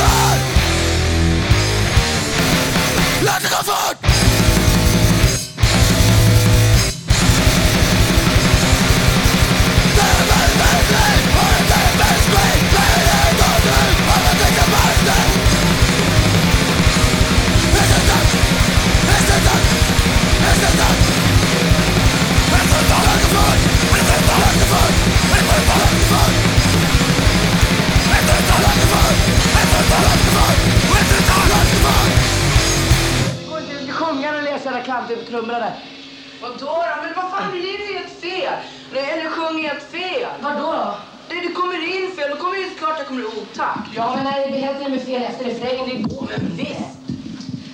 let Logical food! Alla klanter på trummorna där. Vadå då? Men vad fan, det är ju helt fel. Nej, Eller sjung helt fel. Vadå då? Nej, du kommer in fel. Då kommer det klart jag kommer i otakt. Ja, men när det blir helt med fel efter refrängen, det går väl visst.